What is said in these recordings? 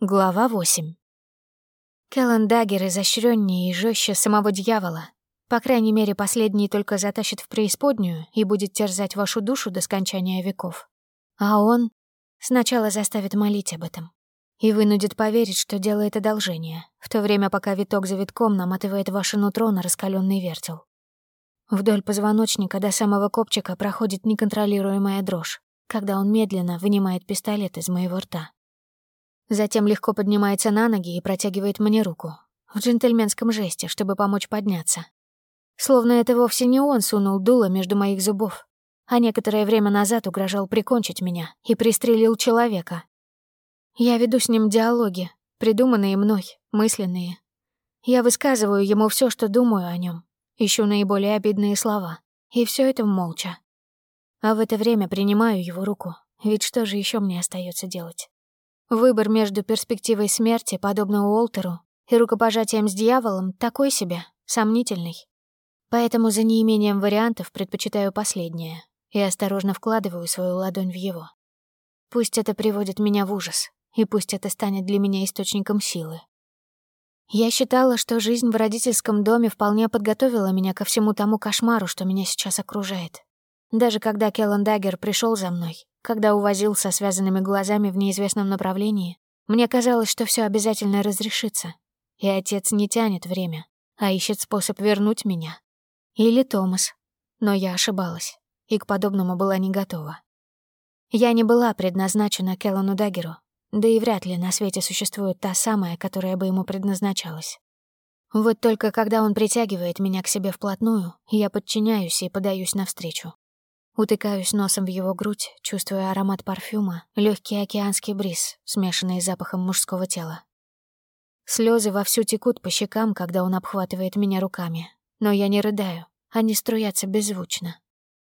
Глава 8. Келлен Даггер изощрённее и жестче самого дьявола. По крайней мере, последний только затащит в преисподнюю и будет терзать вашу душу до скончания веков. А он сначала заставит молить об этом и вынудит поверить, что делает одолжение, в то время пока виток за витком наматывает ваше нутро на раскаленный вертел. Вдоль позвоночника до самого копчика проходит неконтролируемая дрожь, когда он медленно вынимает пистолет из моего рта. Затем легко поднимается на ноги и протягивает мне руку. В джентльменском жесте, чтобы помочь подняться. Словно это вовсе не он сунул дуло между моих зубов, а некоторое время назад угрожал прикончить меня и пристрелил человека. Я веду с ним диалоги, придуманные мной, мысленные. Я высказываю ему все, что думаю о нем, ищу наиболее обидные слова, и все это молча. А в это время принимаю его руку, ведь что же еще мне остается делать? Выбор между перспективой смерти, подобно Уолтеру, и рукопожатием с дьяволом такой себе, сомнительный. Поэтому за неимением вариантов предпочитаю последнее и осторожно вкладываю свою ладонь в его. Пусть это приводит меня в ужас, и пусть это станет для меня источником силы. Я считала, что жизнь в родительском доме вполне подготовила меня ко всему тому кошмару, что меня сейчас окружает. Даже когда Келлен Даггер пришел за мной, когда увозил со связанными глазами в неизвестном направлении, мне казалось, что все обязательно разрешится, и отец не тянет время, а ищет способ вернуть меня. Или Томас. Но я ошибалась, и к подобному была не готова. Я не была предназначена Келлану Даггеру, да и вряд ли на свете существует та самая, которая бы ему предназначалась. Вот только когда он притягивает меня к себе вплотную, я подчиняюсь и подаюсь навстречу. Утыкаюсь носом в его грудь, чувствуя аромат парфюма, легкий океанский бриз, смешанный с запахом мужского тела. Слезы вовсю текут по щекам, когда он обхватывает меня руками. Но я не рыдаю, они струятся беззвучно.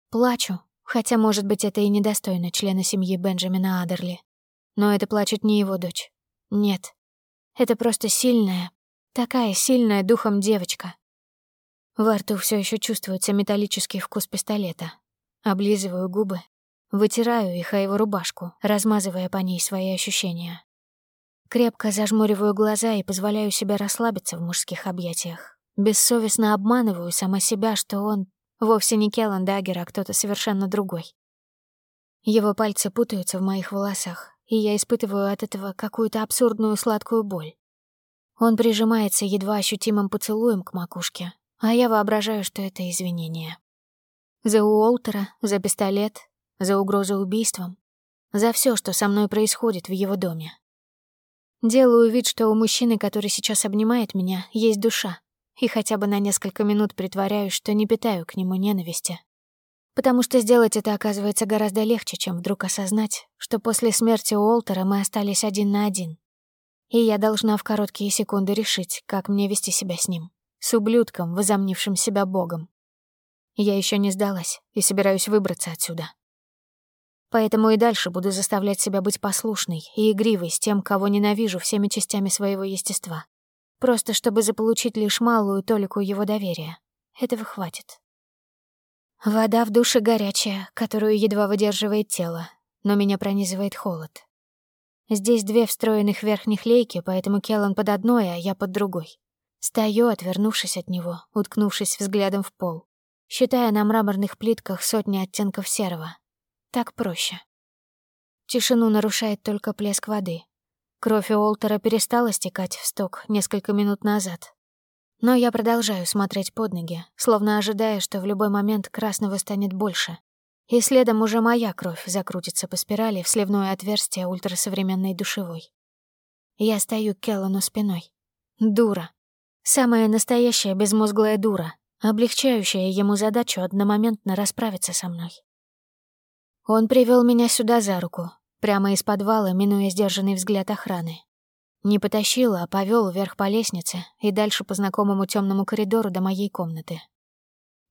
Плачу, хотя, может быть, это и недостойно члена семьи Бенджамина Адерли. Но это плачет не его дочь. Нет. Это просто сильная, такая сильная духом девочка. Во рту все еще чувствуется металлический вкус пистолета, Облизываю губы, вытираю их о его рубашку, размазывая по ней свои ощущения. Крепко зажмуриваю глаза и позволяю себе расслабиться в мужских объятиях. Бессовестно обманываю сама себя, что он вовсе не Келлан Даггер, а кто-то совершенно другой. Его пальцы путаются в моих волосах, и я испытываю от этого какую-то абсурдную сладкую боль. Он прижимается едва ощутимым поцелуем к макушке, а я воображаю, что это извинение. За Уолтера, за пистолет, за угрозу убийством, за все, что со мной происходит в его доме. Делаю вид, что у мужчины, который сейчас обнимает меня, есть душа, и хотя бы на несколько минут притворяюсь, что не питаю к нему ненависти. Потому что сделать это оказывается гораздо легче, чем вдруг осознать, что после смерти Уолтера мы остались один на один. И я должна в короткие секунды решить, как мне вести себя с ним, с ублюдком, возомнившим себя богом. Я еще не сдалась и собираюсь выбраться отсюда. Поэтому и дальше буду заставлять себя быть послушной и игривой с тем, кого ненавижу всеми частями своего естества. Просто чтобы заполучить лишь малую толику его доверия. Этого хватит. Вода в душе горячая, которую едва выдерживает тело, но меня пронизывает холод. Здесь две встроенных верхних лейки, поэтому Келлан под одной, а я под другой. Стою, отвернувшись от него, уткнувшись взглядом в пол считая на мраморных плитках сотни оттенков серого. Так проще. Тишину нарушает только плеск воды. Кровь Уолтера перестала стекать в сток несколько минут назад. Но я продолжаю смотреть под ноги, словно ожидая, что в любой момент красного станет больше. И следом уже моя кровь закрутится по спирали в сливное отверстие ультрасовременной душевой. Я стою к Келлану спиной. Дура. Самая настоящая безмозглая дура, облегчающая ему задачу одномоментно расправиться со мной. Он привел меня сюда за руку, прямо из подвала, минуя сдержанный взгляд охраны. Не потащил, а повел вверх по лестнице и дальше по знакомому темному коридору до моей комнаты.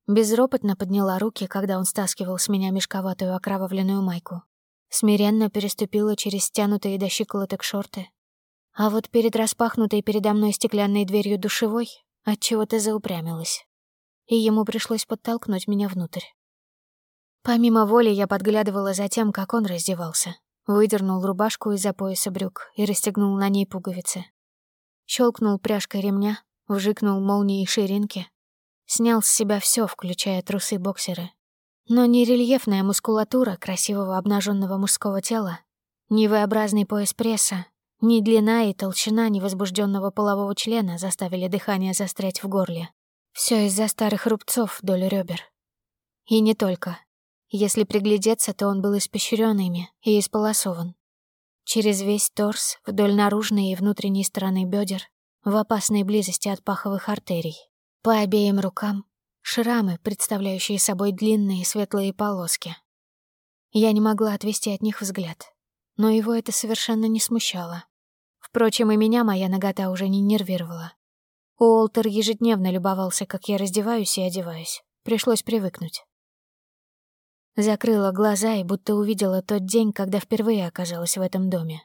Безропотно подняла руки, когда он стаскивал с меня мешковатую окровавленную майку. Смиренно переступила через стянутые до щиколоток шорты. А вот перед распахнутой передо мной стеклянной дверью душевой отчего-то заупрямилась и ему пришлось подтолкнуть меня внутрь. Помимо воли я подглядывала за тем, как он раздевался. выдернул рубашку из-за пояса брюк и расстегнул на ней пуговицы. Щелкнул пряжкой ремня, вжикнул молнией ширинки, снял с себя все, включая трусы-боксеры. Но ни рельефная мускулатура красивого обнаженного мужского тела, ни V-образный пояс пресса, ни длина и толщина невозбужденного полового члена заставили дыхание застрять в горле. Все из-за старых рубцов вдоль ребер. И не только. Если приглядеться, то он был испещрён ими и исполосован. Через весь торс, вдоль наружной и внутренней стороны бедер, в опасной близости от паховых артерий. По обеим рукам — шрамы, представляющие собой длинные светлые полоски. Я не могла отвести от них взгляд но его это совершенно не смущало. Впрочем, и меня моя нагота уже не нервировала. Уолтер ежедневно любовался, как я раздеваюсь и одеваюсь. Пришлось привыкнуть. Закрыла глаза и будто увидела тот день, когда впервые оказалась в этом доме.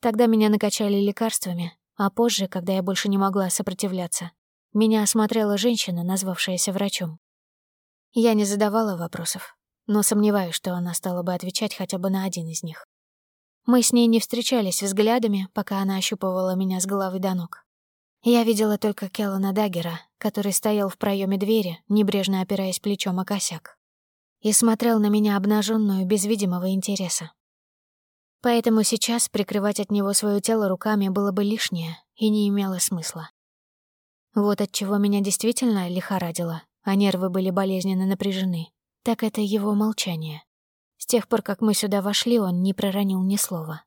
Тогда меня накачали лекарствами, а позже, когда я больше не могла сопротивляться, меня осмотрела женщина, назвавшаяся врачом. Я не задавала вопросов, но сомневаюсь, что она стала бы отвечать хотя бы на один из них. Мы с ней не встречались взглядами, пока она ощупывала меня с головы до ног. Я видела только Келлана Даггера, который стоял в проеме двери, небрежно опираясь плечом о косяк, и смотрел на меня обнаженную без видимого интереса. Поэтому сейчас прикрывать от него свое тело руками было бы лишнее и не имело смысла. Вот от чего меня действительно лихорадило, а нервы были болезненно напряжены, так это его молчание. С тех пор, как мы сюда вошли, он не проронил ни слова.